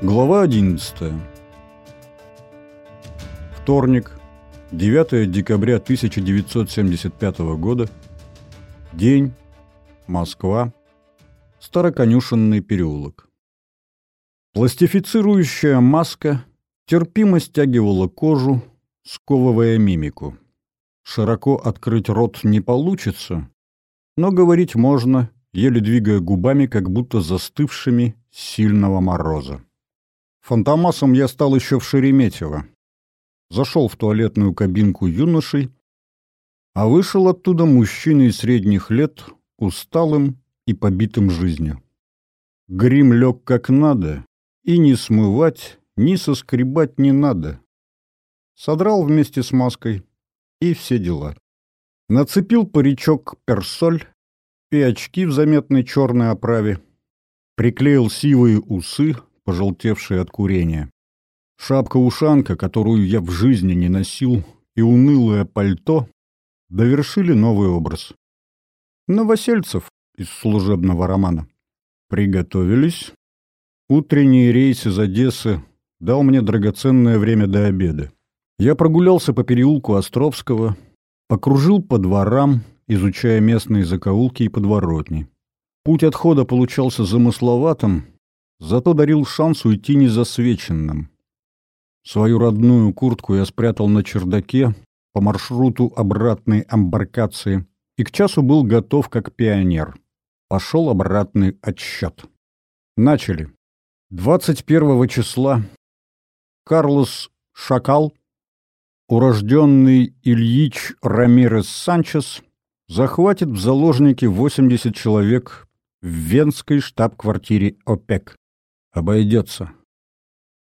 Глава 11. Вторник, 9 декабря 1975 года. День. Москва. Староконюшенный переулок. Пластифицирующая маска терпимо стягивала кожу, сковывая мимику. Широко открыть рот не получится, но говорить можно, еле двигая губами, как будто застывшими сильного мороза. Фантомасом я стал еще в Шереметьево. Зашел в туалетную кабинку юношей, а вышел оттуда мужчиной средних лет, усталым и побитым жизнью. Грим лег как надо, и ни смывать, ни соскребать не надо. Содрал вместе с маской, и все дела. Нацепил паричок персоль и очки в заметной черной оправе, приклеил сивые усы, пожелтевшие от курения. Шапка-ушанка, которую я в жизни не носил, и унылое пальто довершили новый образ. Новосельцев из служебного романа. Приготовились. Утренний рейс из Одессы дал мне драгоценное время до обеда. Я прогулялся по переулку Островского, покружил по дворам, изучая местные закоулки и подворотни. Путь отхода получался замысловатым, зато дарил шанс уйти незасвеченным. Свою родную куртку я спрятал на чердаке по маршруту обратной амбаркации и к часу был готов как пионер. Пошел обратный отсчет. Начали. 21 числа Карлос Шакал, урожденный Ильич Рамирес Санчес, захватит в заложники 80 человек в Венской штаб-квартире ОПЕК. Обойдется.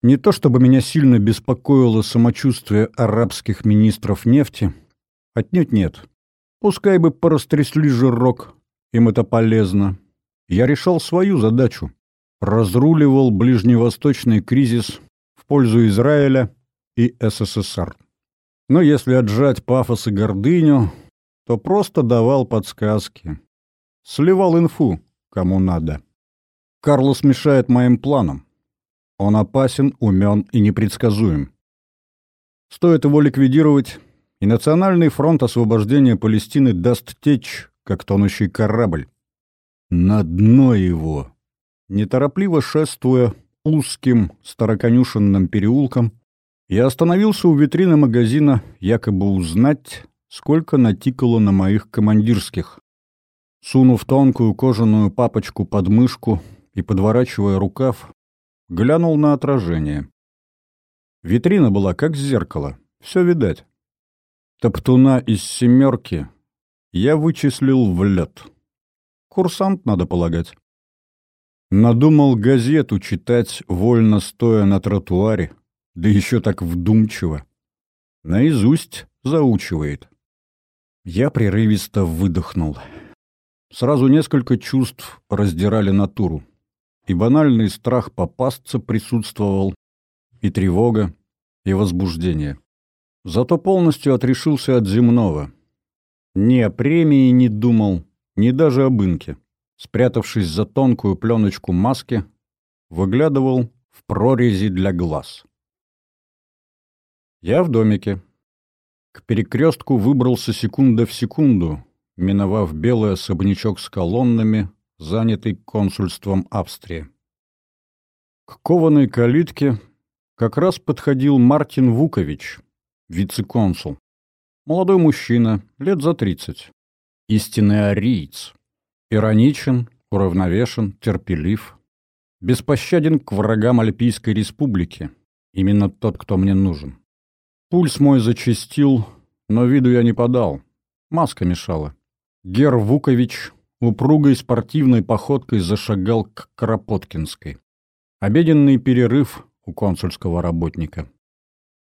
Не то чтобы меня сильно беспокоило самочувствие арабских министров нефти, отнюдь нет. Пускай бы порастрясли жирок, им это полезно. Я решал свою задачу. Разруливал ближневосточный кризис в пользу Израиля и СССР. Но если отжать пафос и гордыню, то просто давал подсказки. Сливал инфу, кому надо. Карлос мешает моим планам. Он опасен, умен и непредсказуем. Стоит его ликвидировать, и Национальный фронт освобождения Палестины даст течь, как тонущий корабль. На дно его, неторопливо шествуя узким староконюшенным переулком, я остановился у витрины магазина, якобы узнать, сколько натикало на моих командирских. Сунув тонкую кожаную папочку под мышку и подворачивая рукав, глянул на отражение. Витрина была как зеркало, все видать. Топтуна из «семерки» я вычислил в лед. Курсант, надо полагать. Надумал газету читать, вольно стоя на тротуаре, да еще так вдумчиво. Наизусть заучивает. Я прерывисто выдохнул. Сразу несколько чувств раздирали натуру. И банальный страх попасться присутствовал, и тревога, и возбуждение. Зато полностью отрешился от земного. Ни о премии не думал, ни даже об инке. Спрятавшись за тонкую пленочку маски, выглядывал в прорези для глаз. Я в домике. К перекрестку выбрался секунда в секунду, миновав белый особнячок с колоннами, занятый консульством Австрии. К кованой калитке как раз подходил Мартин Вукович, вице-консул. Молодой мужчина, лет за тридцать. Истинный ариец. Ироничен, уравновешен, терпелив. Беспощаден к врагам Альпийской республики. Именно тот, кто мне нужен. Пульс мой зачастил, но виду я не подал. Маска мешала. Гер Вукович упругой спортивной походкой зашагал к Кропоткинской. Обеденный перерыв у консульского работника.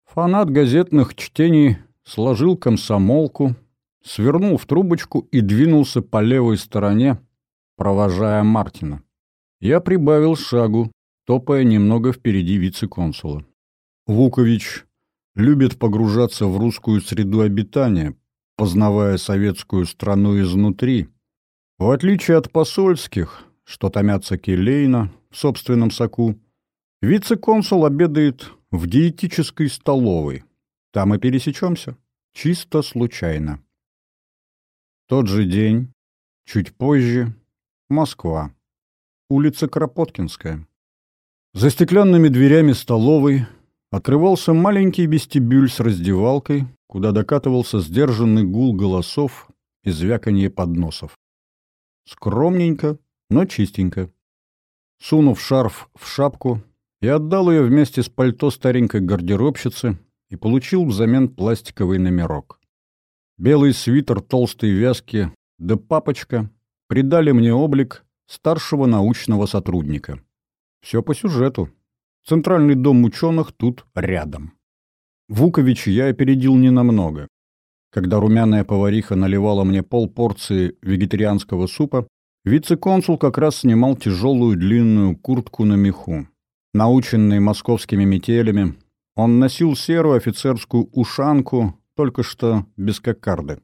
Фанат газетных чтений сложил комсомолку, свернул в трубочку и двинулся по левой стороне, провожая Мартина. Я прибавил шагу, топая немного впереди вице-консула. Вукович любит погружаться в русскую среду обитания, познавая советскую страну изнутри. В отличие от посольских, что томятся келейно в собственном соку, Вице-консул обедает в диетической столовой. Там и пересечемся. Чисто случайно. Тот же день, чуть позже, Москва. Улица Кропоткинская. За стеклянными дверями столовой открывался маленький вестибюль с раздевалкой, куда докатывался сдержанный гул голосов и звяканье подносов. Скромненько, но чистенько. Сунув шарф в шапку, я отдал ее вместе с пальто старенькой гардеробщицы и получил взамен пластиковый номерок. Белый свитер толстой вязки да папочка придали мне облик старшего научного сотрудника. Все по сюжету. Центральный дом ученых тут рядом. Вукович я опередил ненамного. Когда румяная повариха наливала мне полпорции вегетарианского супа, вице-консул как раз снимал тяжелую длинную куртку на меху. Наученный московскими метелями, он носил серую офицерскую ушанку, только что без кокарды.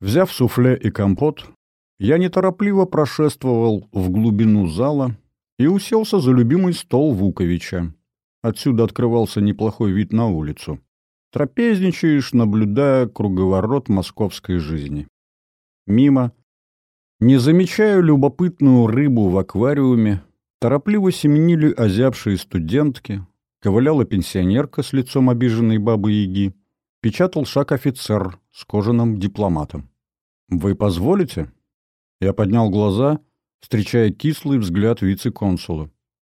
Взяв суфле и компот, я неторопливо прошествовал в глубину зала и уселся за любимый стол Вуковича. Отсюда открывался неплохой вид на улицу. Трапезничаешь, наблюдая круговорот московской жизни. Мимо, не замечая любопытную рыбу в аквариуме, Торопливо семенили озябшие студентки, ковыляла пенсионерка с лицом обиженной бабы-яги, печатал шаг офицер с кожаным дипломатом. «Вы позволите?» Я поднял глаза, встречая кислый взгляд вице-консула.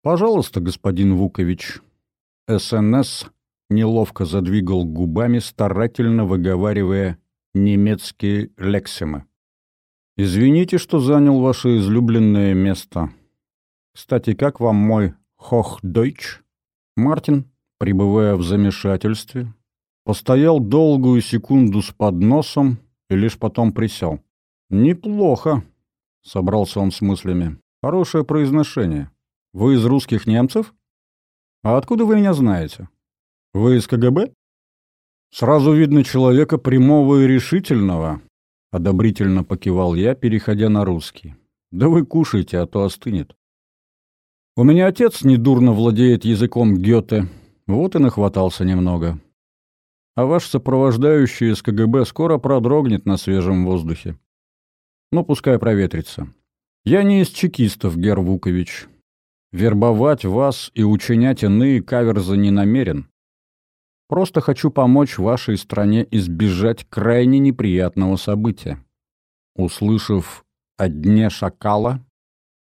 «Пожалуйста, господин Вукович». СНС неловко задвигал губами, старательно выговаривая немецкие лексимы. «Извините, что занял ваше излюбленное место. Кстати, как вам мой хох-дойч? Мартин, пребывая в замешательстве, постоял долгую секунду с подносом и лишь потом присел. «Неплохо», — собрался он с мыслями. «Хорошее произношение. Вы из русских немцев? А откуда вы меня знаете? Вы из КГБ?» «Сразу видно человека прямого и решительного», — одобрительно покивал я, переходя на русский. «Да вы кушайте, а то остынет». У меня отец недурно владеет языком Гёте, вот и нахватался немного. А ваш сопровождающий из КГБ скоро продрогнет на свежем воздухе. Ну, пускай проветрится. Я не из чекистов, Гер Вукович. Вербовать вас и учинять иные каверзы не намерен. Просто хочу помочь вашей стране избежать крайне неприятного события. Услышав о дне шакала,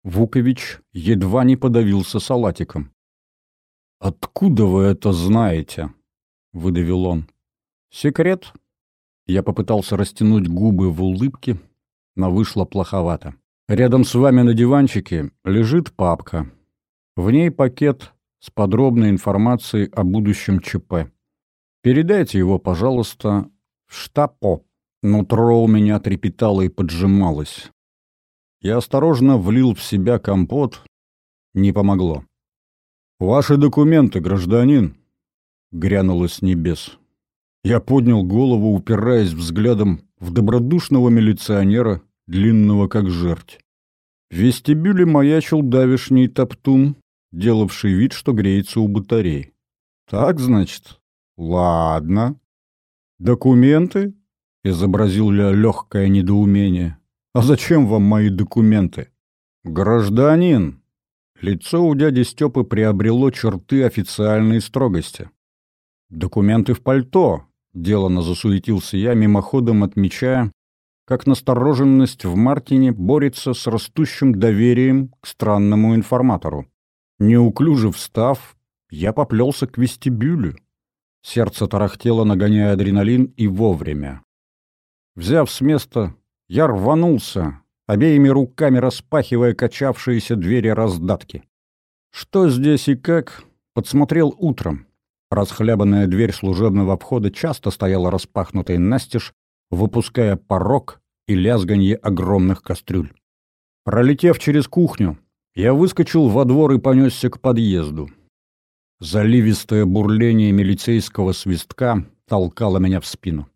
Вукович едва не подавился салатиком. «Откуда вы это знаете?» — выдавил он. «Секрет?» Я попытался растянуть губы в улыбке, но вышло плоховато. «Рядом с вами на диванчике лежит папка. В ней пакет с подробной информацией о будущем ЧП. Передайте его, пожалуйста, в штаб-О». Нутро у меня трепетало и поджималось. Я осторожно влил в себя компот. Не помогло. «Ваши документы, гражданин!» — грянуло с небес. Я поднял голову, упираясь взглядом в добродушного милиционера, длинного как жерть. В вестибюле маячил давишний топтун, делавший вид, что греется у батарей. «Так, значит? Ладно. Документы?» — изобразил я легкое недоумение. «А зачем вам мои документы?» «Гражданин!» Лицо у дяди Степы приобрело черты официальной строгости. «Документы в пальто!» — делано засуетился я, мимоходом отмечая, как настороженность в Мартине борется с растущим доверием к странному информатору. Неуклюже встав, я поплелся к вестибюлю. Сердце тарахтело, нагоняя адреналин, и вовремя. Взяв с места я рванулся, обеими руками распахивая качавшиеся двери раздатки. Что здесь и как, подсмотрел утром. Расхлябанная дверь служебного входа часто стояла распахнутой настежь, выпуская порог и лязганье огромных кастрюль. Пролетев через кухню, я выскочил во двор и понесся к подъезду. Заливистое бурление милицейского свистка толкало меня в спину.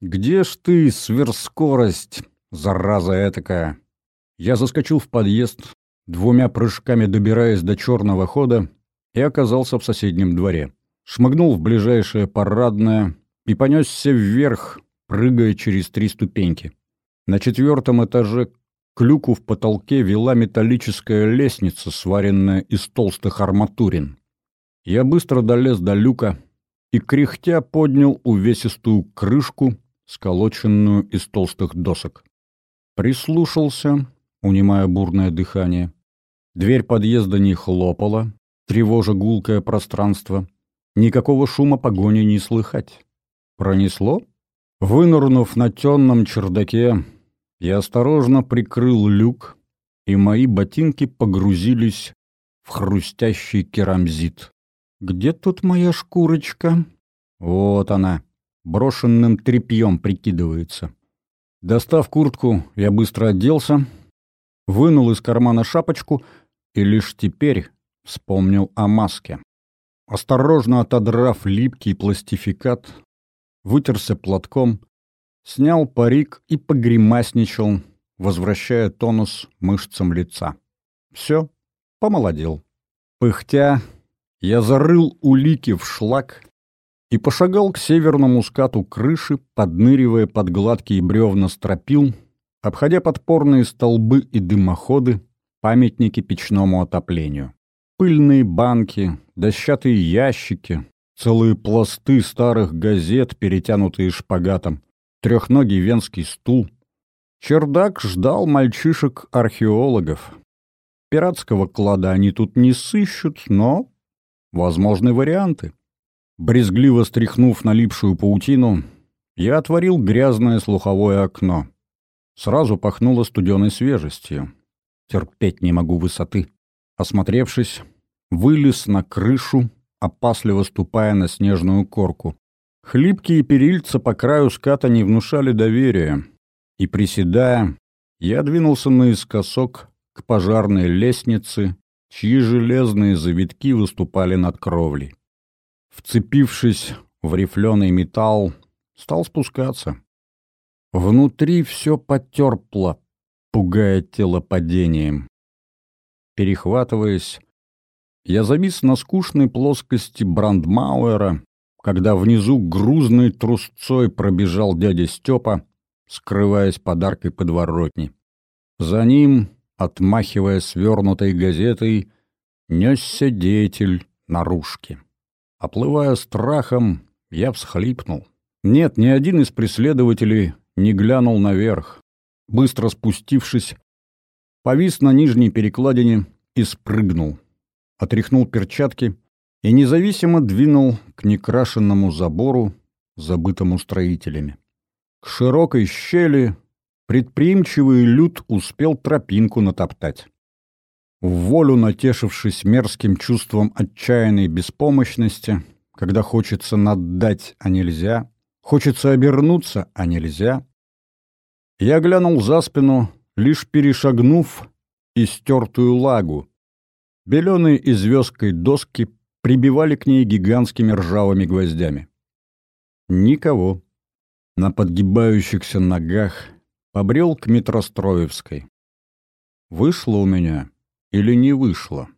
«Где ж ты, сверхскорость?» Зараза этакая. Я заскочил в подъезд, двумя прыжками добираясь до черного хода, и оказался в соседнем дворе. Шмыгнул в ближайшее парадное и понесся вверх, прыгая через три ступеньки. На четвертом этаже к люку в потолке вела металлическая лестница, сваренная из толстых арматурин. Я быстро долез до люка и, кряхтя, поднял увесистую крышку, сколоченную из толстых досок. Прислушался, унимая бурное дыхание. Дверь подъезда не хлопала, тревожа гулкое пространство. Никакого шума погони не слыхать. Пронесло? Вынырнув на темном чердаке, я осторожно прикрыл люк, и мои ботинки погрузились в хрустящий керамзит. «Где тут моя шкурочка?» «Вот она, брошенным тряпьем прикидывается». Достав куртку, я быстро оделся, вынул из кармана шапочку и лишь теперь вспомнил о маске. Осторожно отодрав липкий пластификат, вытерся платком, снял парик и погремасничал, возвращая тонус мышцам лица. Все, помолодел. Пыхтя, я зарыл улики в шлак и пошагал к северному скату крыши, подныривая под гладкие бревна стропил, обходя подпорные столбы и дымоходы, памятники печному отоплению. Пыльные банки, дощатые ящики, целые пласты старых газет, перетянутые шпагатом, трехногий венский стул. Чердак ждал мальчишек-археологов. Пиратского клада они тут не сыщут, но возможны варианты. Брезгливо стряхнув налипшую паутину, я отворил грязное слуховое окно. Сразу пахнуло студеной свежестью. Терпеть не могу высоты. Осмотревшись, вылез на крышу, опасливо ступая на снежную корку. Хлипкие перильца по краю ската не внушали доверия, и, приседая, я двинулся наискосок к пожарной лестнице, чьи железные завитки выступали над кровлей. Вцепившись в рифленый металл, стал спускаться. Внутри все потерпло, пугая тело падением. Перехватываясь, я завис на скучной плоскости Брандмауэра, когда внизу грузной трусцой пробежал дядя Степа, скрываясь подаркой подворотни. За ним, отмахивая свернутой газетой, несся деятель наружки. Оплывая страхом, я всхлипнул. Нет, ни один из преследователей не глянул наверх. Быстро спустившись, повис на нижней перекладине и спрыгнул. Отряхнул перчатки — и независимо двинул к некрашенному забору, забытому строителями. К широкой щели предприимчивый люд успел тропинку натоптать. В волю натешившись мерзким чувством отчаянной беспомощности, когда хочется наддать, а нельзя, хочется обернуться, а нельзя, я глянул за спину, лишь перешагнув истертую лагу. Беленые и звездкой доски прибивали к ней гигантскими ржавыми гвоздями. Никого. На подгибающихся ногах побрел к Метростроевской. Вышло у меня или не вышло?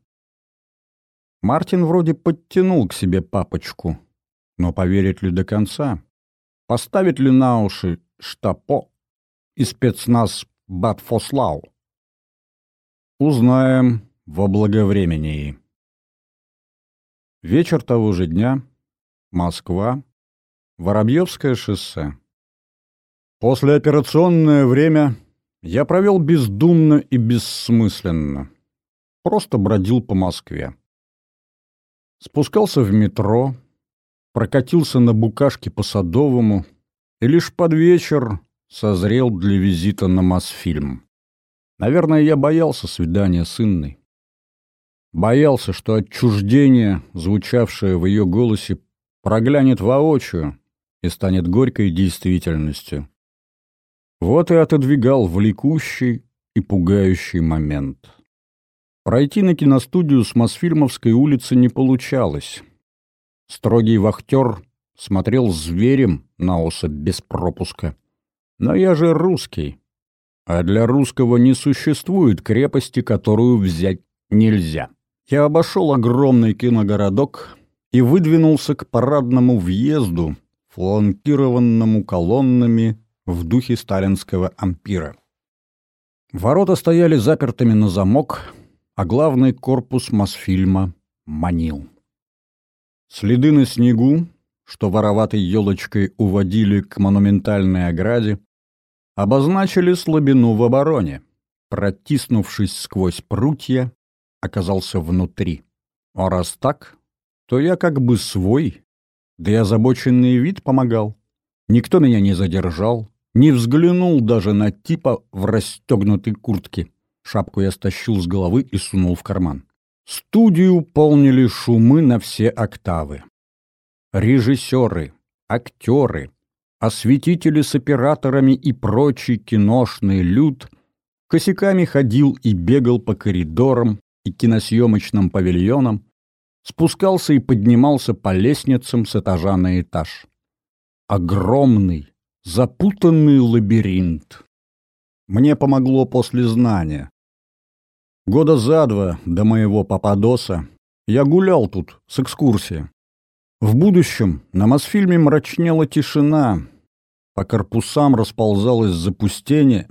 Мартин вроде подтянул к себе папочку, но поверит ли до конца? Поставит ли на уши штапо и спецназ Батфослау? Узнаем во благовремении. Вечер того же дня. Москва. Воробьевское шоссе. Послеоперационное время я провел бездумно и бессмысленно. Просто бродил по Москве. Спускался в метро, прокатился на букашке по Садовому и лишь под вечер созрел для визита на Мосфильм. Наверное, я боялся свидания с Инной. Боялся, что отчуждение, звучавшее в ее голосе, проглянет воочию и станет горькой действительностью. Вот и отодвигал влекущий и пугающий момент. Пройти на киностудию с Мосфильмовской улицы не получалось. Строгий вахтер смотрел зверем на особь без пропуска. Но я же русский, а для русского не существует крепости, которую взять нельзя. Я обошел огромный киногородок и выдвинулся к парадному въезду, фланкированному колоннами в духе сталинского ампира. Ворота стояли запертыми на замок, а главный корпус Мосфильма манил. Следы на снегу, что вороватой елочкой уводили к монументальной ограде, обозначили слабину в обороне. Протиснувшись сквозь прутья, оказался внутри. А раз так, то я как бы свой, да и озабоченный вид помогал. Никто меня не задержал, не взглянул даже на типа в расстегнутой куртке. Шапку я стащил с головы и сунул в карман. Студию полнили шумы на все октавы. Режиссеры, актеры, осветители с операторами и прочий киношный люд косяками ходил и бегал по коридорам и киносъемочным павильонам, спускался и поднимался по лестницам с этажа на этаж. Огромный, запутанный лабиринт. Мне помогло после знания. Года за два до моего пападоса я гулял тут с экскурсией. В будущем на Мосфильме мрачнела тишина, по корпусам расползалось запустение.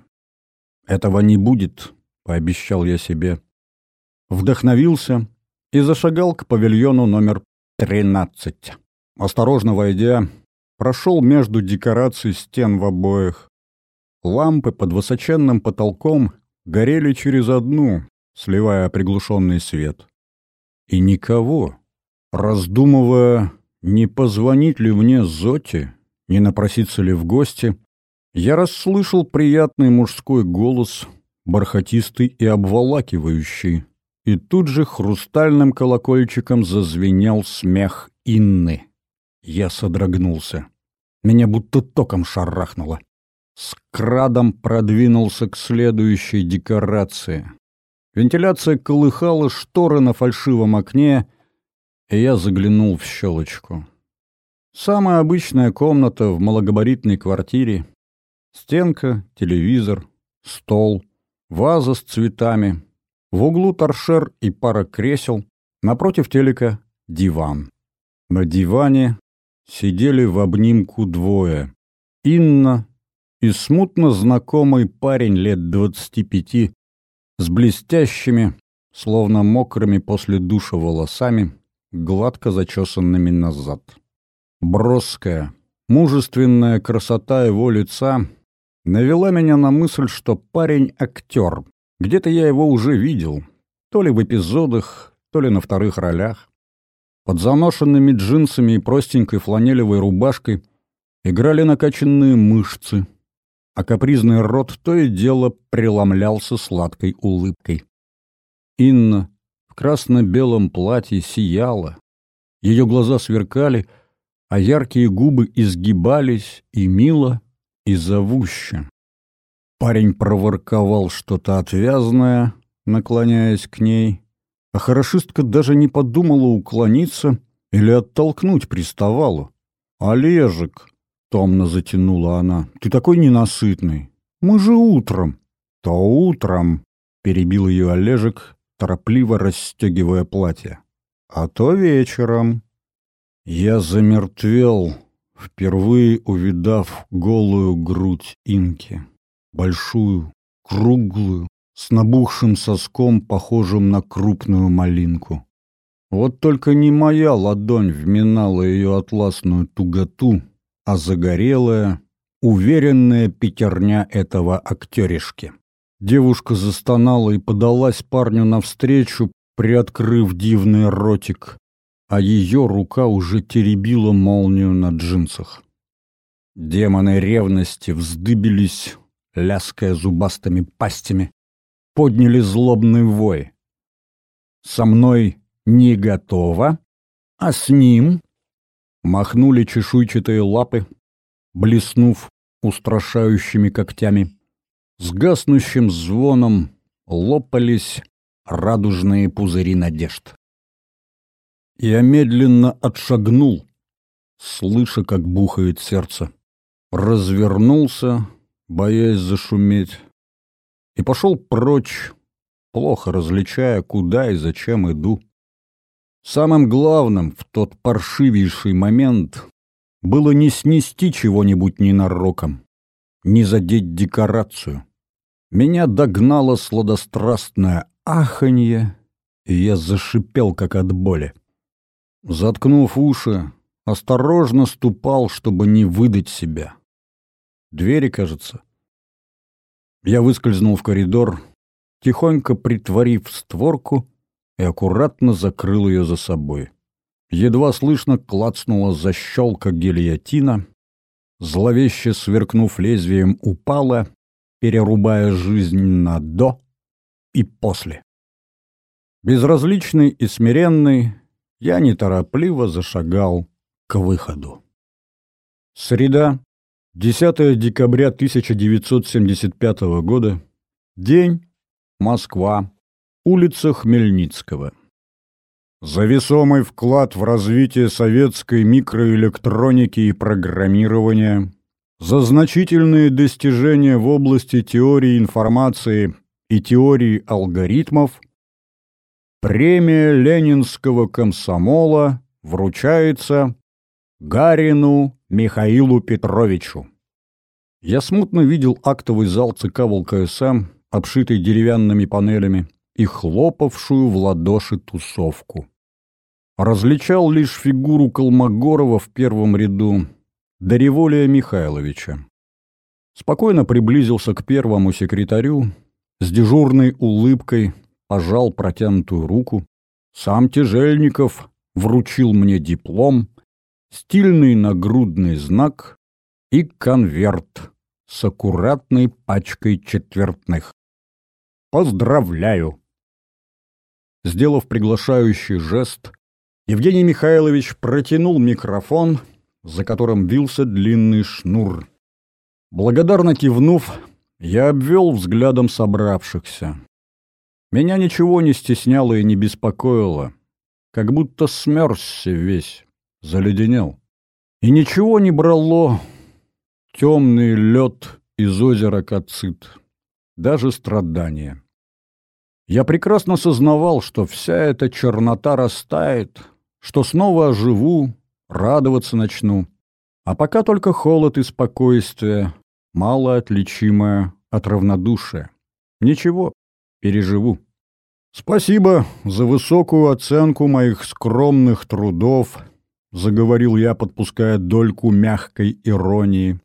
Этого не будет, пообещал я себе. Вдохновился и зашагал к павильону номер 13. Осторожно войдя, прошел между декораций стен в обоих. Лампы под высоченным потолком горели через одну, сливая приглушенный свет. И никого, раздумывая, не позвонить ли мне Зоте, не напроситься ли в гости, я расслышал приятный мужской голос, бархатистый и обволакивающий, и тут же хрустальным колокольчиком зазвенел смех Инны. Я содрогнулся. Меня будто током шарахнуло. С крадом продвинулся к следующей декорации. Вентиляция колыхала шторы на фальшивом окне, и я заглянул в щелочку. Самая обычная комната в малогабаритной квартире. Стенка, телевизор, стол, ваза с цветами. В углу торшер и пара кресел. Напротив телека — диван. На диване сидели в обнимку двое. Инна и смутно знакомый парень лет двадцати пяти с блестящими, словно мокрыми после душа волосами, гладко зачесанными назад. Броская, мужественная красота его лица навела меня на мысль, что парень — актер. Где-то я его уже видел, то ли в эпизодах, то ли на вторых ролях. Под заношенными джинсами и простенькой фланелевой рубашкой играли накачанные мышцы, а капризный рот то и дело преломлялся сладкой улыбкой. Инна в красно-белом платье сияла. Ее глаза сверкали, а яркие губы изгибались и мило, и зовуще. Парень проворковал что-то отвязное, наклоняясь к ней, а хорошистка даже не подумала уклониться или оттолкнуть приставалу. «Олежек!» — томно затянула она. «Ты такой ненасытный! Мы же утром!» «То утром!» — перебил ее Олежек, торопливо расстегивая платье. «А то вечером!» Я замертвел, впервые увидав голую грудь инки. Большую, круглую, с набухшим соском, похожим на крупную малинку. Вот только не моя ладонь вминала ее атласную туготу, а загорелая, уверенная пятерня этого актеришки. Девушка застонала и подалась парню навстречу, приоткрыв дивный ротик а ее рука уже теребила молнию на джинсах. Демоны ревности вздыбились, ляская зубастыми пастями, подняли злобный вой. «Со мной не готово, а с ним...» Махнули чешуйчатые лапы, блеснув устрашающими когтями. С гаснущим звоном лопались радужные пузыри надежд. Я медленно отшагнул, слыша, как бухает сердце. Развернулся, боясь зашуметь, и пошел прочь, плохо различая, куда и зачем иду. Самым главным в тот паршивейший момент было не снести чего-нибудь ненароком, не задеть декорацию. Меня догнало сладострастное аханье, и я зашипел, как от боли. Заткнув уши, осторожно ступал, чтобы не выдать себя. Двери, кажется. Я выскользнул в коридор, тихонько притворив створку и аккуратно закрыл ее за собой. Едва слышно клацнула защелка гильотина, зловеще сверкнув лезвием, упала, перерубая жизнь на «до» и «после». Безразличный и смиренный, я неторопливо зашагал к выходу. Среда, 10 декабря 1975 года. День. Москва. Улица Хмельницкого. За весомый вклад в развитие советской микроэлектроники и программирования, за значительные достижения в области теории информации и теории алгоритмов, премия Ленинского комсомола вручается Гарину Михаилу Петровичу. Я смутно видел актовый зал ЦК ВЛКСМ, обшитый деревянными панелями, и хлопавшую в ладоши тусовку. Различал лишь фигуру Колмогорова в первом ряду, да Револия Михайловича. Спокойно приблизился к первому секретарю, с дежурной улыбкой пожал протянутую руку. Сам Тяжельников вручил мне диплом, стильный нагрудный знак и конверт с аккуратной пачкой четвертных. Поздравляю! Сделав приглашающий жест, Евгений Михайлович протянул микрофон, за которым вился длинный шнур. Благодарно кивнув, я обвел взглядом собравшихся. Меня ничего не стесняло и не беспокоило, как будто смерзся весь, заледенел. И ничего не брало темный лед из озера Кацит, даже страдания. Я прекрасно сознавал, что вся эта чернота растает, что снова оживу, радоваться начну. А пока только холод и спокойствие, мало отличимое от равнодушия. Ничего, переживу. Спасибо за высокую оценку моих скромных трудов, заговорил я, подпуская дольку мягкой иронии.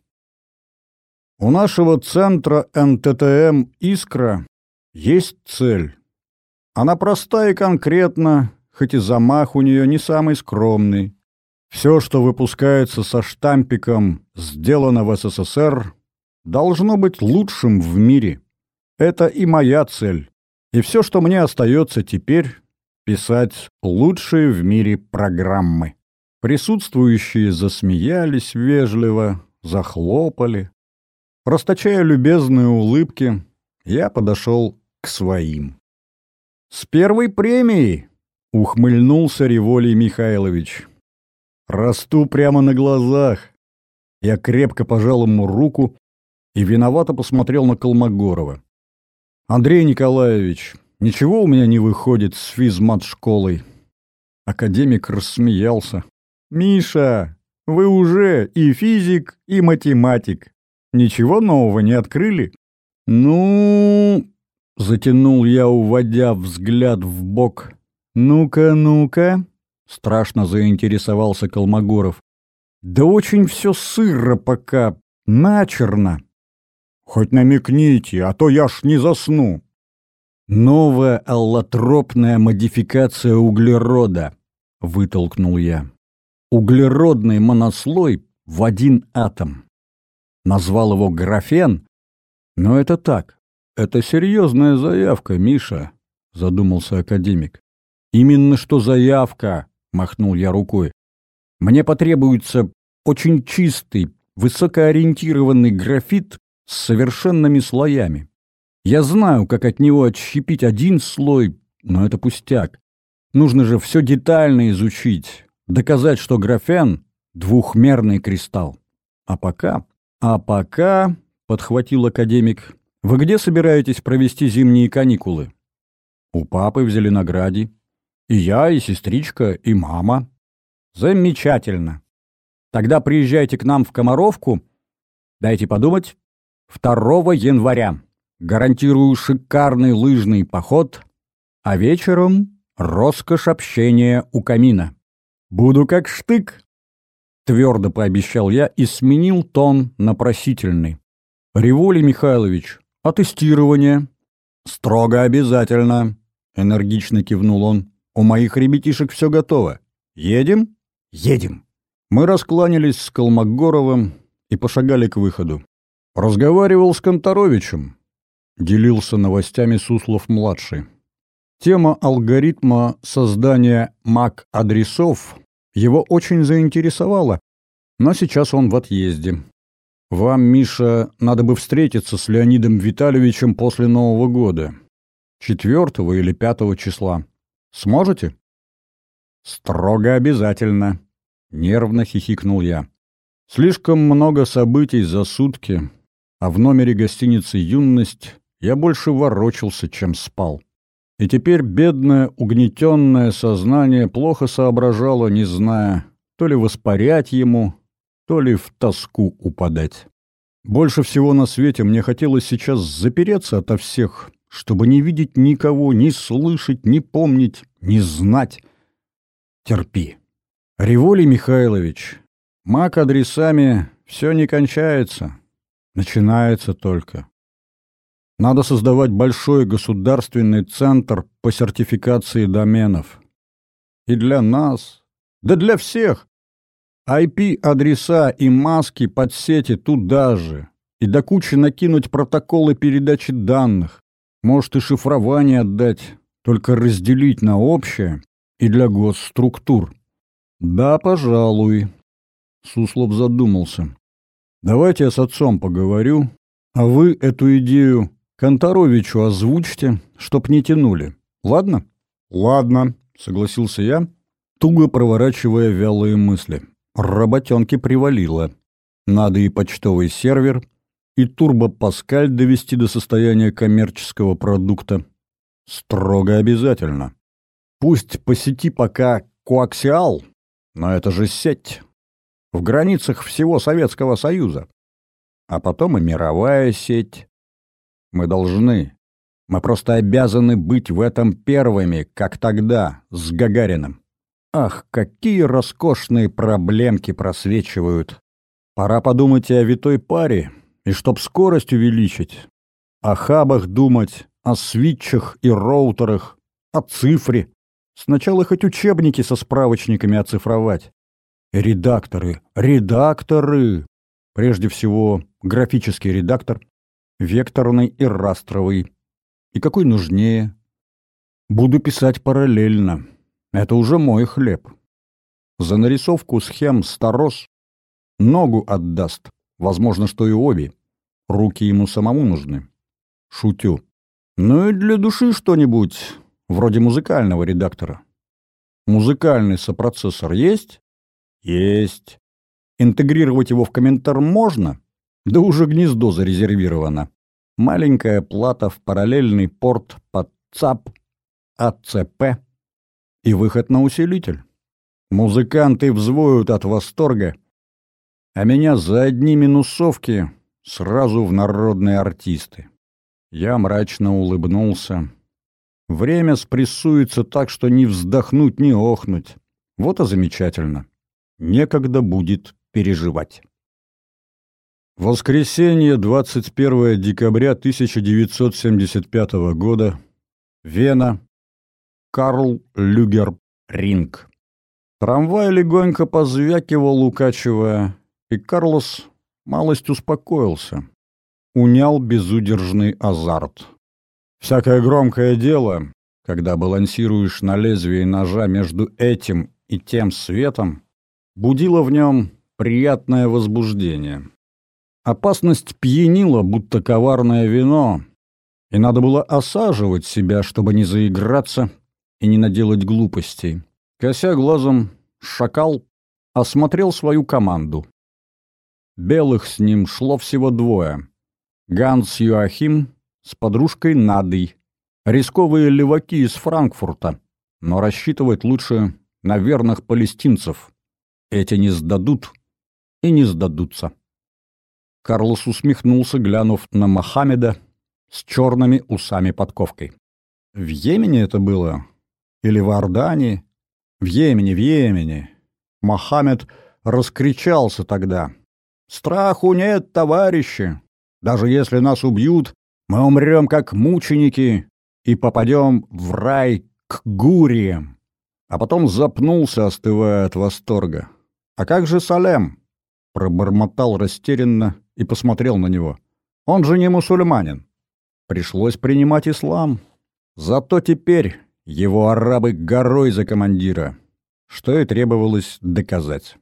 У нашего центра НТТМ «Искра» Есть цель. Она проста и конкретна, хоть и замах у нее не самый скромный. Все, что выпускается со штампиком «Сделано в СССР», должно быть лучшим в мире. Это и моя цель. И все, что мне остается теперь, писать лучшие в мире программы. Присутствующие засмеялись вежливо, захлопали. Расточая любезные улыбки, я подошел к своим. «С первой премией!» — ухмыльнулся Револий Михайлович. «Расту прямо на глазах!» Я крепко пожал ему руку и виновато посмотрел на Колмогорова. «Андрей Николаевич, ничего у меня не выходит с физмат-школой». Академик рассмеялся. «Миша, вы уже и физик, и математик. Ничего нового не открыли?» «Ну...» — затянул я, уводя взгляд в бок. «Ну-ка, ну-ка!» — страшно заинтересовался Колмогоров. «Да очень все сыро пока, начерно!» «Хоть намекните, а то я ж не засну!» «Новая аллотропная модификация углерода», — вытолкнул я. «Углеродный монослой в один атом. Назвал его графен, но это так, «Это серьезная заявка, Миша», — задумался академик. «Именно что заявка», — махнул я рукой. «Мне потребуется очень чистый, высокоориентированный графит с совершенными слоями. Я знаю, как от него отщепить один слой, но это пустяк. Нужно же все детально изучить, доказать, что графен — двухмерный кристалл. А пока... А пока, — подхватил академик, вы где собираетесь провести зимние каникулы? У папы в Зеленограде. И я, и сестричка, и мама. Замечательно. Тогда приезжайте к нам в Комаровку, дайте подумать, 2 января. Гарантирую шикарный лыжный поход, а вечером роскошь общения у камина. Буду как штык. Твердо пообещал я и сменил тон на просительный. «Револий Михайлович, а тестирование?» «Строго обязательно», — энергично кивнул он. «У моих ребятишек все готово. Едем?» «Едем». Мы раскланялись с Колмогоровым и пошагали к выходу. Разговаривал с Конторовичем. Делился новостями Суслов-младший. Тема алгоритма создания MAC-адресов его очень заинтересовала, но сейчас он в отъезде. Вам, Миша, надо бы встретиться с Леонидом Витальевичем после Нового года. Четвертого или пятого числа. Сможете? Строго обязательно. Нервно хихикнул я. Слишком много событий за сутки, а в номере гостиницы «Юность» я больше ворочался, чем спал. И теперь бедное угнетенное сознание плохо соображало, не зная, то ли воспарять ему, то ли в тоску упадать. Больше всего на свете мне хотелось сейчас запереться ото всех, чтобы не видеть никого, не слышать, не помнить, не знать. Терпи. Револий Михайлович, маг адресами все не кончается, начинается только. Надо создавать большой государственный центр по сертификации доменов. И для нас, да для всех. IP-адреса и маски под сети туда же. И до кучи накинуть протоколы передачи данных. Может и шифрование отдать, только разделить на общее и для госструктур. Да, пожалуй. Суслов задумался. Давайте я с отцом поговорю, а вы эту идею Конторовичу озвучьте, чтоб не тянули. Ладно? Ладно, согласился я, туго проворачивая вялые мысли. Работенки привалило. Надо и почтовый сервер, и турбо-паскаль довести до состояния коммерческого продукта. Строго обязательно. Пусть по сети пока коаксиал, но это же сеть. В границах всего Советского Союза. А потом и мировая сеть. Мы должны. Мы просто обязаны быть в этом первыми, как тогда, с Гагариным. Ах, какие роскошные проблемки просвечивают. Пора подумать и о витой паре, и чтоб скорость увеличить. О хабах думать, о свитчах и роутерах, о цифре. Сначала хоть учебники со справочниками оцифровать. Редакторы, редакторы! Прежде всего, графический редактор, векторный и растровый. И какой нужнее? Буду писать параллельно. Это уже мой хлеб. За нарисовку схем Старос ногу отдаст. Возможно, что и обе. Руки ему самому нужны. Шутю. Ну и для души что-нибудь, вроде музыкального редактора. Музыкальный сопроцессор есть? Есть. Интегрировать его в комментар можно? Да уже гнездо зарезервировано. Маленькая плата в параллельный порт под ЦАП, АЦП и выход на усилитель. Музыканты взвоют от восторга, а меня за одни минусовки сразу в народные артисты. Я мрачно улыбнулся. Время спрессуется так, что ни вздохнуть, ни охнуть. Вот и замечательно. Некогда будет переживать. Воскресенье, 21 декабря 1975 года. Вена. Карл Люгер Ринг. Трамвай легонько позвякивал, укачивая, и Карлос малость успокоился. Унял безудержный азарт. Всякое громкое дело, когда балансируешь на лезвии ножа между этим и тем светом, будило в нем приятное возбуждение. Опасность пьянила, будто коварное вино, и надо было осаживать себя, чтобы не заиграться и не наделать глупостей. Кося глазом, шакал осмотрел свою команду. Белых с ним шло всего двое. Ганс Юахим с подружкой Надой. Рисковые леваки из Франкфурта. но рассчитывать лучше на верных палестинцев. Эти не сдадут и не сдадутся. Карлос усмехнулся, глянув на Мохаммеда с черными усами-подковкой. В Йемене это было? Или в Иордании? В Йемене, в Йемене. Мохаммед раскричался тогда. «Страху нет, товарищи! Даже если нас убьют, мы умрем как мученики и попадем в рай к гуриям!» А потом запнулся, остывая от восторга. «А как же Салем?» Пробормотал растерянно и посмотрел на него. «Он же не мусульманин!» Пришлось принимать ислам. Зато теперь его арабы горой за командира, что и требовалось доказать.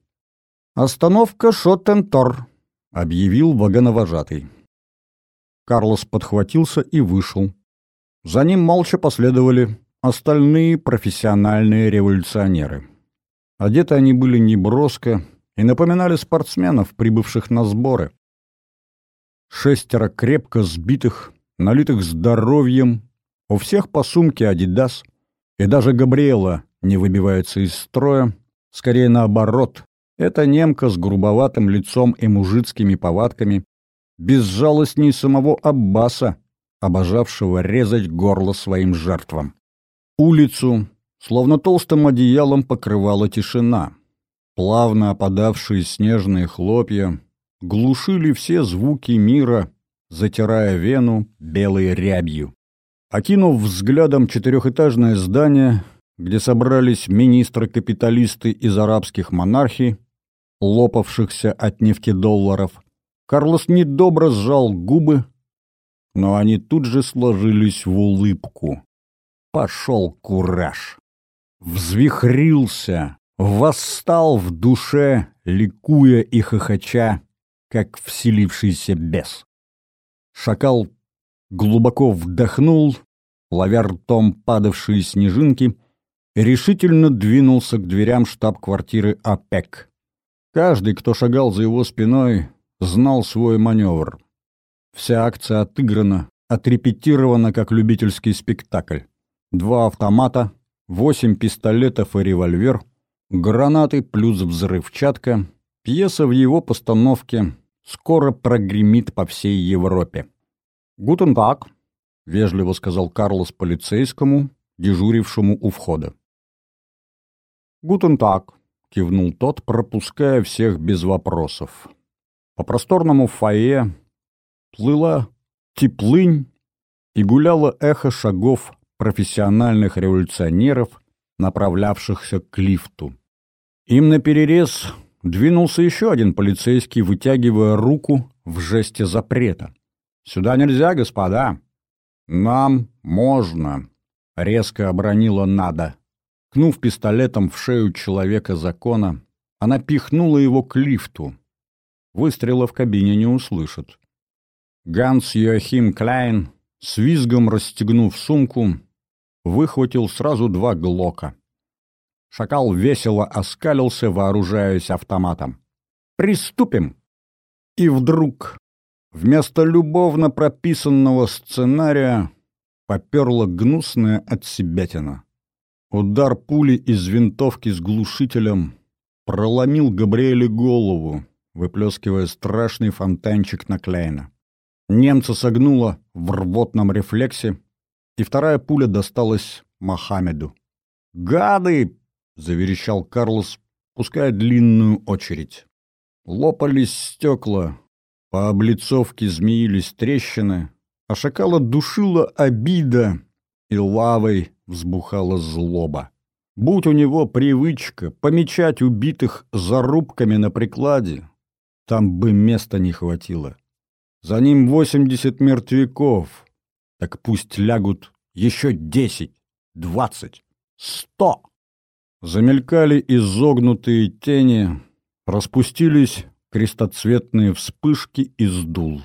«Остановка Шоттентор», — объявил вагоновожатый. Карлос подхватился и вышел. За ним молча последовали остальные профессиональные революционеры. Одеты они были неброско и напоминали спортсменов, прибывших на сборы. Шестеро крепко сбитых, налитых здоровьем, у всех по сумке «Адидас», и даже Габриэла не выбивается из строя, скорее наоборот. Это немка с грубоватым лицом и мужицкими повадками, безжалостней самого Аббаса, обожавшего резать горло своим жертвам. Улицу, словно толстым одеялом, покрывала тишина. Плавно опадавшие снежные хлопья глушили все звуки мира, затирая вену белой рябью. Окинув взглядом четырехэтажное здание, где собрались министры-капиталисты из арабских монархий, лопавшихся от нефтедолларов, Карлос недобро сжал губы, но они тут же сложились в улыбку. Пошел кураж. Взвихрился, восстал в душе, ликуя и хохоча, как вселившийся бес. Шакал глубоко вдохнул, ловя ртом падавшие снежинки, решительно двинулся к дверям штаб-квартиры ОПЕК. Каждый, кто шагал за его спиной, знал свой маневр. Вся акция отыграна, отрепетирована как любительский спектакль. Два автомата, восемь пистолетов и револьвер, гранаты плюс взрывчатка. Пьеса в его постановке скоро прогремит по всей Европе. «Guten Tag», — вежливо сказал Карлос полицейскому, дежурившему у входа. «Guten Tag», — кивнул тот, пропуская всех без вопросов. По просторному фойе плыла теплынь и гуляло эхо шагов профессиональных революционеров, направлявшихся к лифту. Им наперерез двинулся еще один полицейский, вытягивая руку в жесте запрета. «Сюда нельзя, господа!» «Нам можно!» — резко обронила Нада. Кнув пистолетом в шею человека закона, она пихнула его к лифту. Выстрела в кабине не услышат. Ганс Йоахим Кляйн, с визгом расстегнув сумку, выхватил сразу два глока. Шакал весело оскалился, вооружаясь автоматом. «Приступим!» И вдруг Вместо любовно прописанного сценария поперла гнусная отсебятина. Удар пули из винтовки с глушителем проломил Габриэле голову, выплескивая страшный фонтанчик на Кляйна. Немца согнуло в рвотном рефлексе, и вторая пуля досталась Мохаммеду. «Гады!» — заверещал Карлос, пуская длинную очередь. Лопались стекла, по облицовке змеились трещины, а шакала душила обида, и лавой взбухала злоба. Будь у него привычка помечать убитых зарубками на прикладе, там бы места не хватило. За ним восемьдесят мертвяков, так пусть лягут еще десять, двадцать, сто. Замелькали изогнутые тени, распустились крестоцветные вспышки и сдул.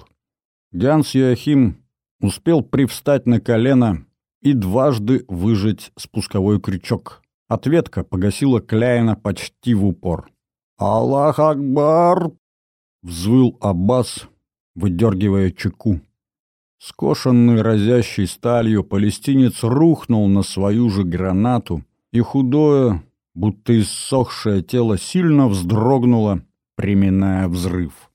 Ганс Йоахим успел привстать на колено и дважды выжать спусковой крючок. Ответка погасила Кляйна почти в упор. «Аллах Акбар!» — взвыл Аббас, выдергивая чеку. Скошенный разящей сталью, палестинец рухнул на свою же гранату, и худое, будто иссохшее тело сильно вздрогнуло, приминая взрыв.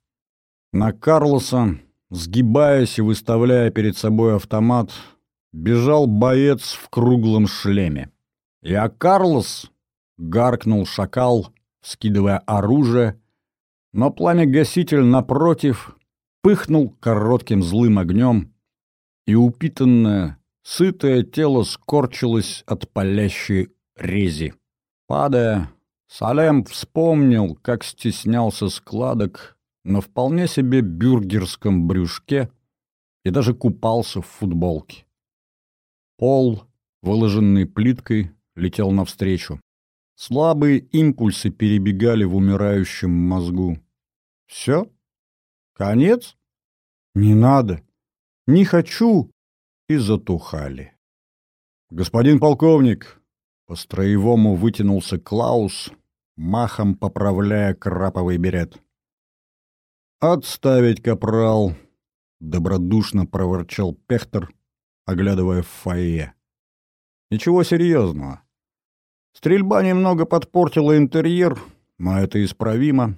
На Карлоса, сгибаясь и выставляя перед собой автомат, бежал боец в круглом шлеме. «Я Карлос!» — гаркнул шакал, скидывая оружие, но пламя-гаситель напротив пыхнул коротким злым огнем, и упитанное, сытое тело скорчилось от палящей рези. Падая, Салем вспомнил, как стеснялся складок на вполне себе бюргерском брюшке и даже купался в футболке. Пол, выложенный плиткой, летел навстречу. Слабые импульсы перебегали в умирающем мозгу. Все? Конец? Не надо. Не хочу. И затухали. Господин полковник, по-строевому вытянулся Клаус, махом поправляя краповый берет. «Отставить, капрал!» — добродушно проворчал Пехтер, оглядывая в фойе. «Ничего серьезного. Стрельба немного подпортила интерьер, но это исправимо.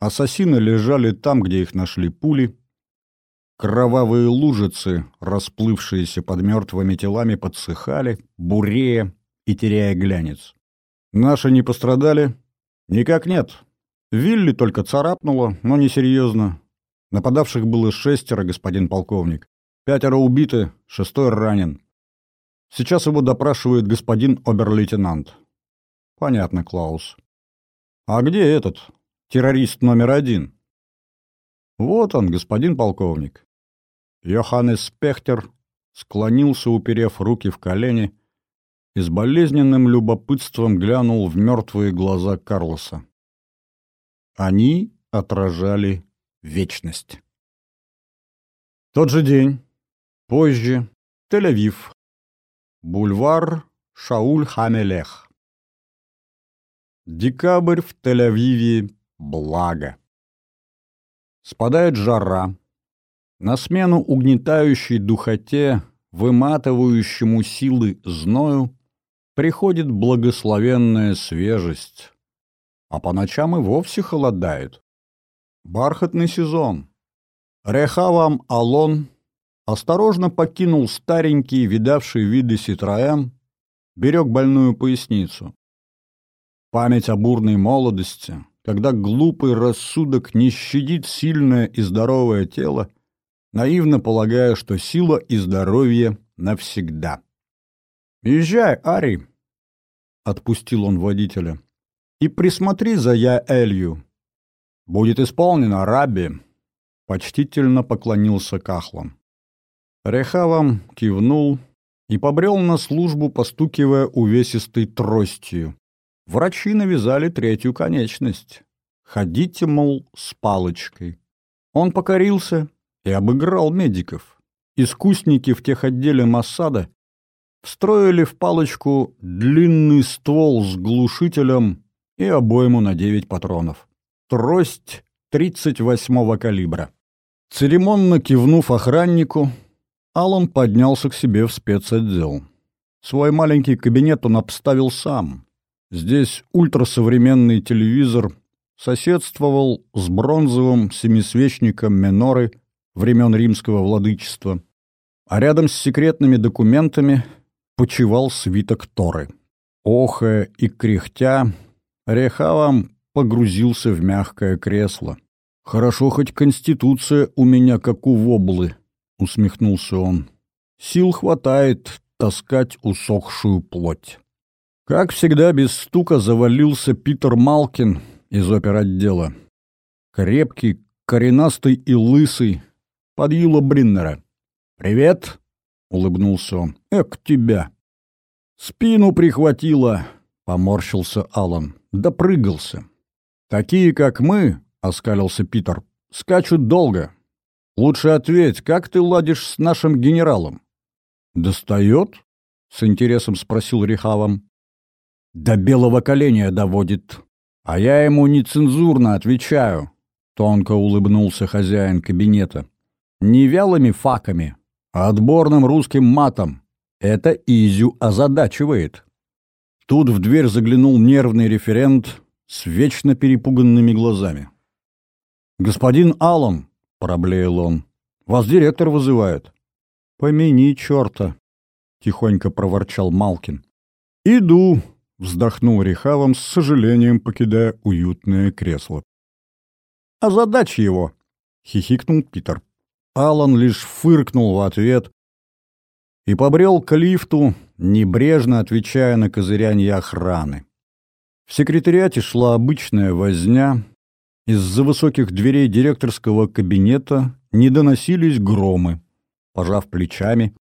Ассасины лежали там, где их нашли пули. Кровавые лужицы, расплывшиеся под мертвыми телами, подсыхали, бурея и теряя глянец. Наши не пострадали? Никак нет. Вилли только царапнуло, но несерьезно. Нападавших было шестеро, господин полковник. Пятеро убиты, шестой ранен. Сейчас его допрашивает господин обер-лейтенант. Понятно, Клаус. А где этот? Террорист номер один. Вот он, господин полковник. Йоханнес Пехтер склонился, уперев руки в колени, и с болезненным любопытством глянул в мертвые глаза Карлоса. Они отражали вечность. Тот же день. Позже. Тель-Авив. Бульвар Шауль-Хамелех. Декабрь в Тель-Авиве — благо. Спадает жара. На смену угнетающей духоте, выматывающему силы зною, приходит благословенная свежесть, а по ночам и вовсе холодает. Бархатный сезон. Рехавам Алон осторожно покинул старенький, видавший виды Ситроэн, берег больную поясницу. Память о бурной молодости, когда глупый рассудок не щадит сильное и здоровое тело, наивно полагая, что сила и здоровье навсегда. «Езжай, Ари!» — отпустил он водителя. «И присмотри за я Элью. Будет исполнено, Рабби!» — почтительно поклонился Кахлом. Рехавам кивнул и побрел на службу, постукивая увесистой тростью. Врачи навязали третью конечность. Ходите, мол, с палочкой. Он покорился и обыграл медиков. Искусники в тех отделе Массада встроили в палочку длинный ствол с глушителем и обойму на 9 патронов. Трость 38-го калибра. Церемонно кивнув охраннику, Алан поднялся к себе в спецотдел. Свой маленький кабинет он обставил сам. Здесь ультрасовременный телевизор соседствовал с бронзовым семисвечником Меноры времен римского владычества, а рядом с секретными документами почивал свиток Торы. Охая и кряхтя, Рехавам погрузился в мягкое кресло. «Хорошо, хоть конституция у меня как у воблы», — усмехнулся он. «Сил хватает таскать усохшую плоть». Как всегда, без стука завалился Питер Малкин из оперотдела. Крепкий, коренастый и лысый, под Юла Бриннера. «Привет!» — улыбнулся он. «Эк, тебя!» «Спину прихватило!» — поморщился Алан. «Допрыгался!» «Такие, как мы!» — оскалился Питер. «Скачут долго. Лучше ответь, как ты ладишь с нашим генералом?» «Достает?» — с интересом спросил Рихавом. «До белого коленя доводит. А я ему нецензурно отвечаю», — тонко улыбнулся хозяин кабинета. «Не вялыми факами, отборным русским матом. Это Изю озадачивает». Тут в дверь заглянул нервный референт с вечно перепуганными глазами. «Господин Аллан», — проблеял он, — «вас директор вызывает». «Помяни черта», — тихонько проворчал Малкин. «Иду», — вздохнул Рехавом, с сожалением покидая уютное кресло. «А задача его», — хихикнул Питер. Алан лишь фыркнул в ответ и побрел к лифту, небрежно отвечая на козыряние охраны. В секретариате шла обычная возня. Из-за высоких дверей директорского кабинета не доносились громы. Пожав плечами,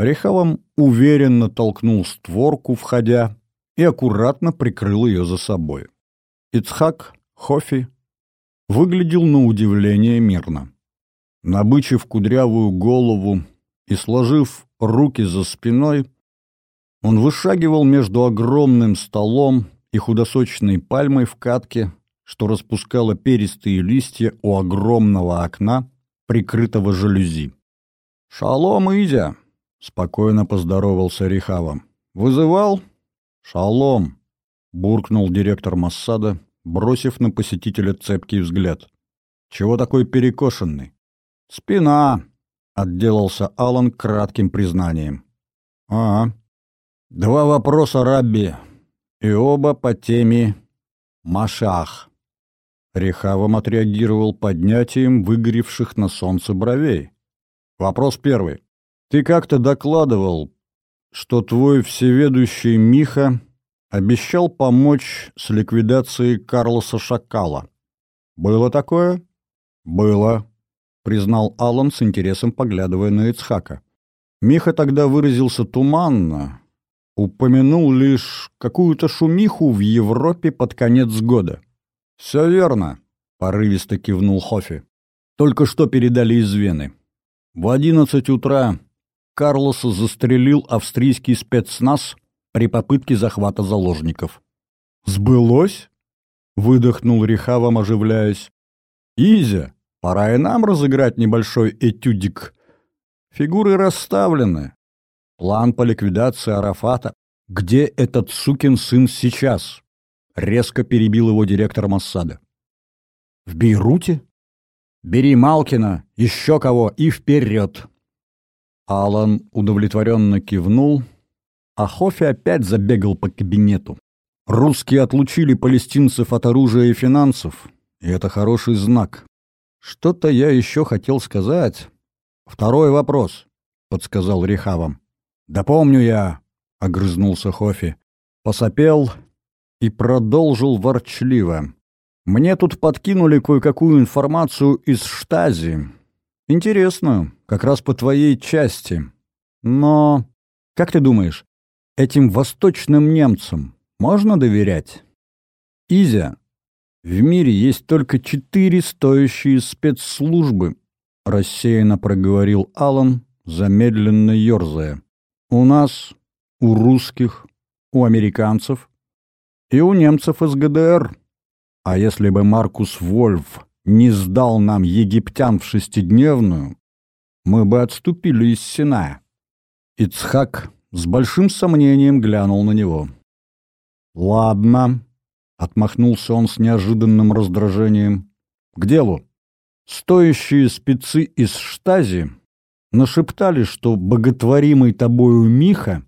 Ореховым уверенно толкнул створку, входя, и аккуратно прикрыл ее за собой. Ицхак Хофи выглядел на удивление мирно. Набычив кудрявую голову и сложив руки за спиной, он вышагивал между огромным столом и худосочной пальмой в катке, что распускало перистые листья у огромного окна, прикрытого жалюзи. «Шалом, Изя!» — спокойно поздоровался Рихава. «Вызывал?» «Шалом!» — буркнул директор Массада, бросив на посетителя цепкий взгляд. «Чего такой перекошенный?» «Спина!» — отделался Алан кратким признанием. «А, два вопроса, Рабби, и оба по теме «Машах». Рехавом отреагировал поднятием выгоревших на солнце бровей. Вопрос первый. Ты как-то докладывал, что твой всеведущий Миха обещал помочь с ликвидацией Карлоса Шакала. Было такое? Было, признал Аллан с интересом, поглядывая на Ицхака. Миха тогда выразился туманно, упомянул лишь какую-то шумиху в Европе под конец года. «Все верно», — порывисто кивнул Хофи. «Только что передали из Вены. В одиннадцать утра Карлоса застрелил австрийский спецназ при попытке захвата заложников. «Сбылось?» — выдохнул Рихавом, оживляясь. «Изя, пора и нам разыграть небольшой этюдик. Фигуры расставлены. План по ликвидации Арафата. Где этот сукин сын сейчас?» — резко перебил его директор Моссада. «В Бейруте? Бери Малкина, еще кого и вперед!» Алан удовлетворенно кивнул, а Хофи опять забегал по кабинету. Русские отлучили палестинцев от оружия и финансов, и это хороший знак. Что-то я еще хотел сказать. Второй вопрос, — подсказал Рехавам. Да помню я, — огрызнулся Хофи. Посопел и продолжил ворчливо. Мне тут подкинули кое-какую информацию из штази. Интересную, как раз по твоей части. Но, как ты думаешь, этим восточным немцам можно доверять? Изя, в мире есть только четыре стоящие спецслужбы, рассеянно проговорил Алан, замедленно ерзая. У нас, у русских, у американцев и у немцев из ГДР. А если бы Маркус Вольф не сдал нам египтян в шестидневную, мы бы отступили из Синая. Ицхак с большим сомнением глянул на него. «Ладно», — отмахнулся он с неожиданным раздражением, — «к делу. Стоящие спецы из штази нашептали, что боготворимый тобою Миха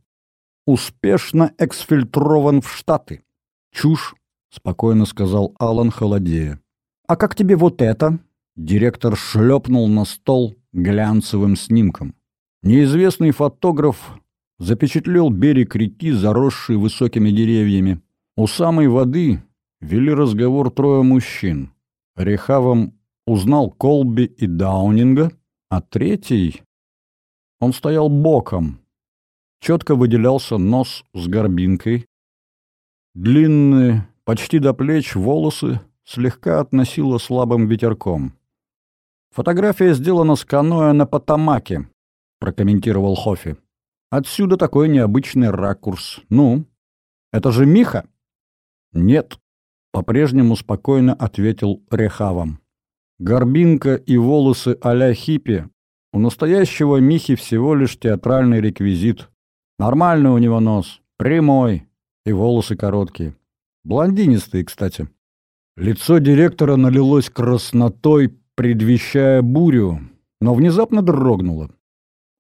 успешно эксфильтрован в Штаты. Чушь, — спокойно сказал Алан холодея. «А как тебе вот это?» Директор шлепнул на стол глянцевым снимком. Неизвестный фотограф запечатлел берег реки, заросший высокими деревьями. У самой воды вели разговор трое мужчин. Рехавом узнал Колби и Даунинга, а третий... Он стоял боком. Четко выделялся нос с горбинкой. Длинные, почти до плеч волосы слегка относило слабым ветерком. «Фотография сделана с каноэ на Потамаке», — прокомментировал Хофи. «Отсюда такой необычный ракурс. Ну, это же Миха?» «Нет», — по-прежнему спокойно ответил Рехавом. «Горбинка и волосы а-ля хиппи у настоящего Михи всего лишь театральный реквизит. Нормальный у него нос, прямой, И волосы короткие. Блондинистые, кстати. Лицо директора налилось краснотой, предвещая бурю, но внезапно дрогнуло.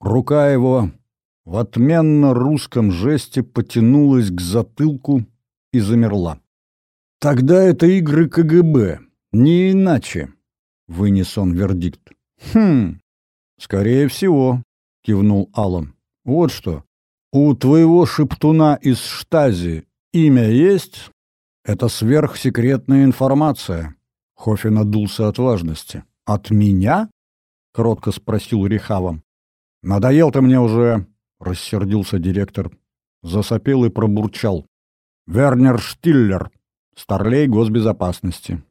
Рука его в отменно русском жесте потянулась к затылку и замерла. «Тогда это игры КГБ, не иначе», — вынес он вердикт. «Хм, скорее всего», — кивнул Аллан. «Вот что, у твоего шептуна из штази имя есть?» «Это сверхсекретная информация», — Хофи надулся от важности. «От меня?» — кротко спросил Рихавом. «Надоел ты мне уже», — рассердился директор. Засопел и пробурчал. «Вернер Штиллер, старлей госбезопасности.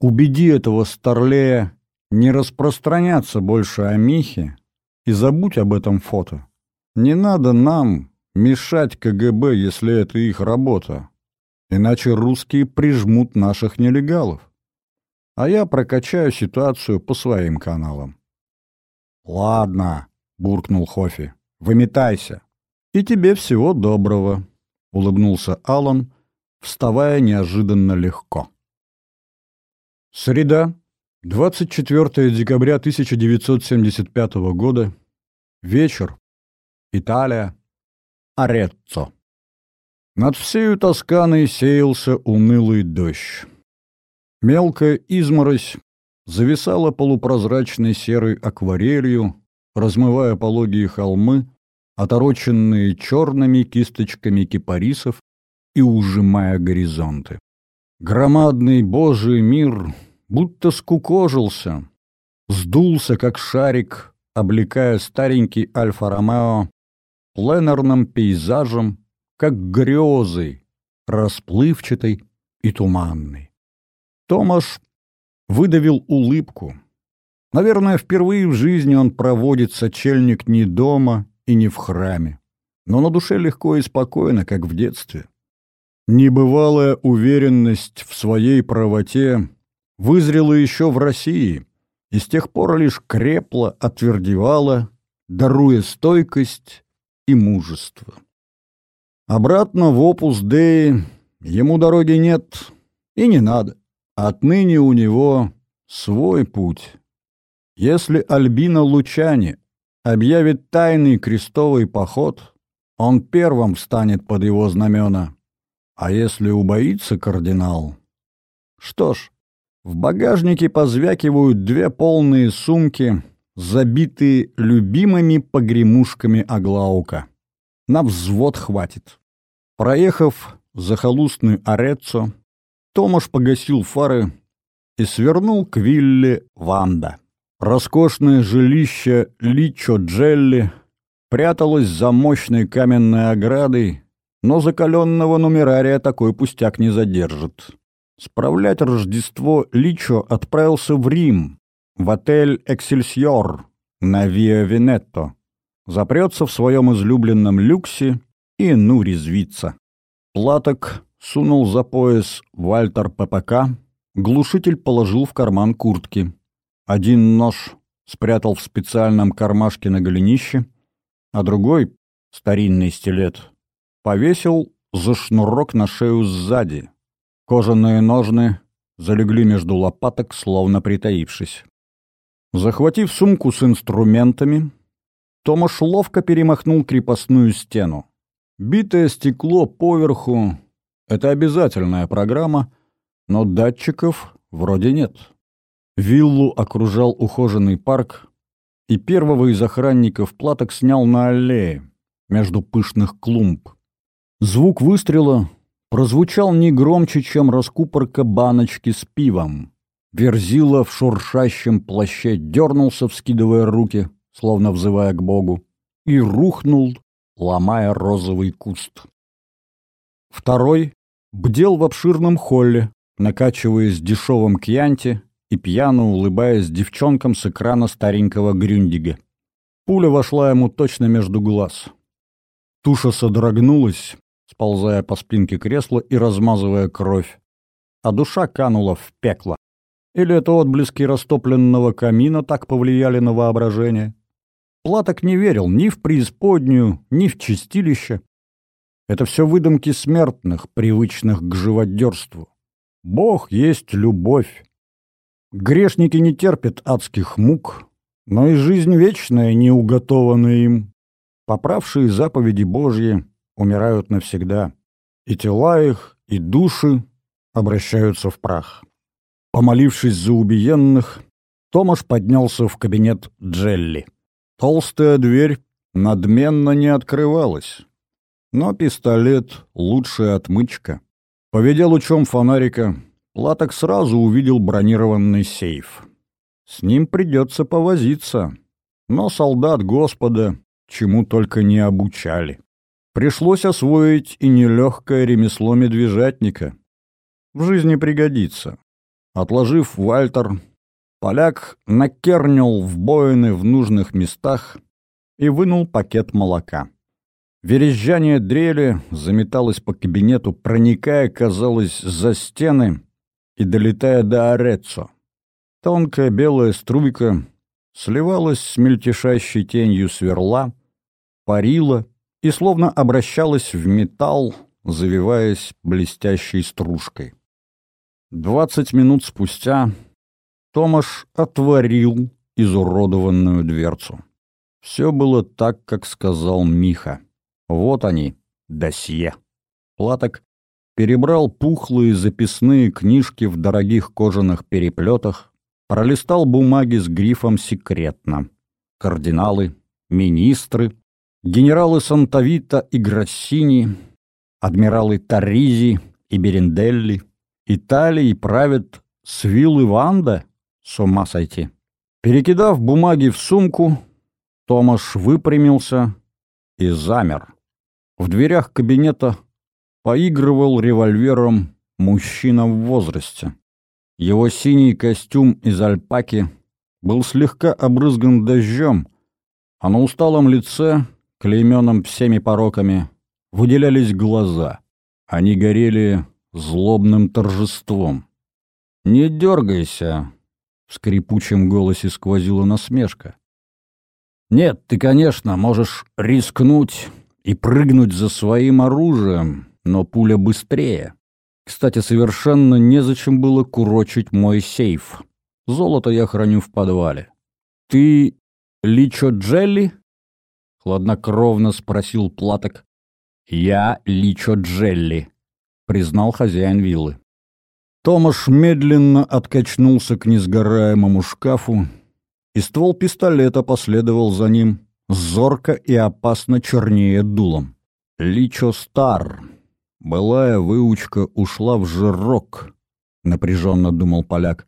Убеди этого старлея не распространяться больше о Михе и забудь об этом фото. Не надо нам мешать КГБ, если это их работа. Иначе русские прижмут наших нелегалов. А я прокачаю ситуацию по своим каналам. «Ладно», — буркнул Хофи, — «выметайся». «И тебе всего доброго», — улыбнулся Аллан, вставая неожиданно легко. Среда, 24 декабря 1975 года. Вечер. Италия. Ареццо. Над всею Тосканой сеялся унылый дождь. Мелкая изморозь зависала полупрозрачной серой акварелью, размывая пологие холмы, отороченные черными кисточками кипарисов и ужимая горизонты. Громадный божий мир будто скукожился, сдулся, как шарик, облекая старенький Альфа-Ромео пленарным пейзажем, как грезой, расплывчатой и туманной. Томаш выдавил улыбку. Наверное, впервые в жизни он проводит сочельник не дома и не в храме, но на душе легко и спокойно, как в детстве. Небывалая уверенность в своей правоте вызрела еще в России и с тех пор лишь крепла, отвердевала, даруя стойкость и мужество. Обратно в опус Деи ему дороги нет и не надо. Отныне у него свой путь. Если Альбина Лучани объявит тайный крестовый поход, он первым встанет под его знамена. А если убоится кардинал? Что ж, в багажнике позвякивают две полные сумки, забитые любимыми погремушками Аглаука. На взвод хватит. Проехав захолустный Ореццо, Томаш погасил фары и свернул к вилле Ванда. Роскошное жилище Личо Джелли пряталось за мощной каменной оградой, но закаленного нумерария такой пустяк не задержит. Справлять Рождество Личо отправился в Рим, в отель «Эксельсиор» на Виа Венетто. Запрется в своем излюбленном люксе и ну резвиться. Платок сунул за пояс Вальтер ППК, глушитель положил в карман куртки. Один нож спрятал в специальном кармашке на голенище, а другой, старинный стилет, повесил за шнурок на шею сзади. Кожаные ножны залегли между лопаток, словно притаившись. Захватив сумку с инструментами, Томаш ловко перемахнул крепостную стену. Битое стекло поверху — это обязательная программа, но датчиков вроде нет. Виллу окружал ухоженный парк, и первого из охранников платок снял на аллее между пышных клумб. Звук выстрела прозвучал не громче, чем раскупорка баночки с пивом. Верзила в шуршащем плаще дернулся, вскидывая руки, словно взывая к Богу, и рухнул, ломая розовый куст. Второй бдел в обширном холле, накачиваясь дешевым кьянти и пьяно улыбаясь девчонкам с экрана старенького Грюндига. Пуля вошла ему точно между глаз. Туша содрогнулась, сползая по спинке кресла и размазывая кровь, а душа канула в пекло. Или это отблески растопленного камина так повлияли на воображение? Платок не верил ни в преисподнюю, ни в чистилище. Это все выдумки смертных, привычных к живодерству. Бог есть любовь. Грешники не терпят адских мук, но и жизнь вечная не уготована им. Поправшие заповеди Божьи умирают навсегда, и тела их, и души обращаются в прах. Помолившись за убиенных, Томаш поднялся в кабинет Джелли. Толстая дверь надменно не открывалась, но пистолет — лучшая отмычка. Поведя лучом фонарика, Платок сразу увидел бронированный сейф. С ним придется повозиться, но солдат Господа чему только не обучали. Пришлось освоить и нелегкое ремесло медвежатника. В жизни пригодится. Отложив Вальтер, поляк накернил в боины в нужных местах и вынул пакет молока. Верезжание дрели заметалось по кабинету, проникая, казалось, за стены и долетая до Ореццо. Тонкая белая струйка сливалась с мельтешащей тенью сверла, парила и словно обращалась в металл, завиваясь блестящей стружкой. Двадцать минут спустя Томаш отворил изуродованную дверцу. Все было так, как сказал Миха. Вот они, досье. Платок перебрал пухлые записные книжки в дорогих кожаных переплетах, пролистал бумаги с грифом «Секретно». Кардиналы, министры, генералы Сантавита и Грассини, адмиралы Таризи и Беренделли, Италией правят Свил и Ванда, с ума сойти. Перекидав бумаги в сумку, Томаш выпрямился и замер. В дверях кабинета поигрывал револьвером мужчина в возрасте. Его синий костюм из альпаки был слегка обрызган дождем, а на усталом лице, клейменном всеми пороками, выделялись глаза. Они горели злобным торжеством. «Не дергайся!» — в скрипучем голосе сквозила насмешка. «Нет, ты, конечно, можешь рискнуть и прыгнуть за своим оружием, но пуля быстрее. Кстати, совершенно незачем было курочить мой сейф. Золото я храню в подвале. «Ты Личо Джелли?» — хладнокровно спросил Платок. «Я Личо Джелли», — признал хозяин виллы. Томаш медленно откачнулся к несгораемому шкафу, и ствол пистолета последовал за ним, зорко и опасно чернее дулом. Личо Стар. Былая выучка ушла в жирок, напряженно думал поляк.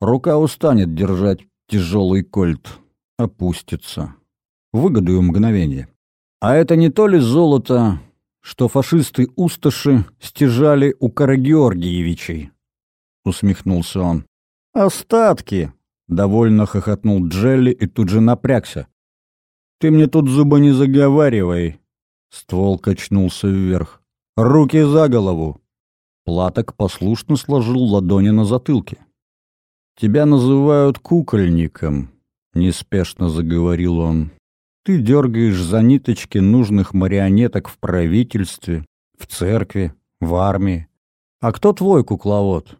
Рука устанет держать тяжелый кольт, опустится. Выгодую мгновение. А это не то ли золото, что фашисты-усташи стяжали у Карагеоргиевичей? Усмехнулся он. Остатки, довольно хохотнул Джелли и тут же напрягся. «Ты мне тут зубы не заговаривай!» Ствол качнулся вверх. «Руки за голову!» Платок послушно сложил ладони на затылке. «Тебя называют кукольником», — неспешно заговорил он. «Ты дергаешь за ниточки нужных марионеток в правительстве, в церкви, в армии. А кто твой кукловод?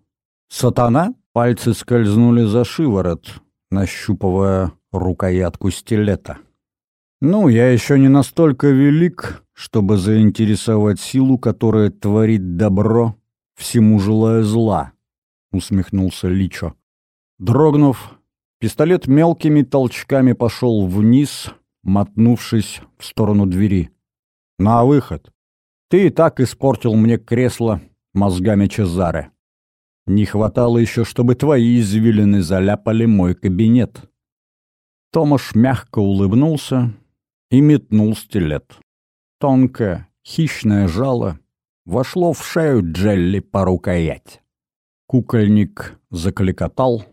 Сатана?» Пальцы скользнули за шиворот, нащупывая рукоятку стилета. «Ну, я еще не настолько велик, чтобы заинтересовать силу, которая творит добро, всему желая зла», — усмехнулся Личо. Дрогнув, пистолет мелкими толчками пошел вниз, мотнувшись в сторону двери. «На выход! Ты и так испортил мне кресло мозгами Чезаре. Не хватало еще, чтобы твои извилины заляпали мой кабинет». Томаш мягко улыбнулся и метнул стилет. Тонкое, хищное жало вошло в шею Джелли по рукоять. Кукольник закликотал.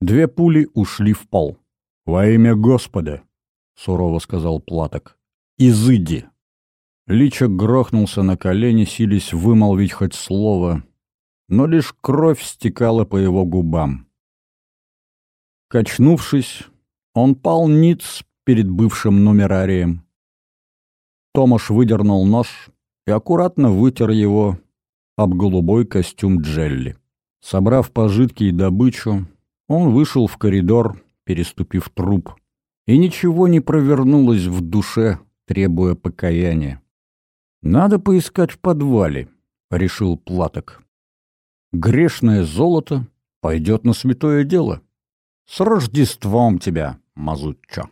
Две пули ушли в пол. «Во имя Господа!» — сурово сказал Платок. «Изыди!» Личок грохнулся на колени, сились вымолвить хоть слово, но лишь кровь стекала по его губам. Качнувшись, он пал ниц перед бывшим нумерарием. Томаш выдернул нож и аккуратно вытер его об голубой костюм Джелли. Собрав пожитки и добычу, он вышел в коридор, переступив труп, и ничего не провернулось в душе, требуя покаяния. «Надо поискать в подвале», — решил Платок. «Грешное золото пойдет на святое дело. С Рождеством тебя, Мазуччо!»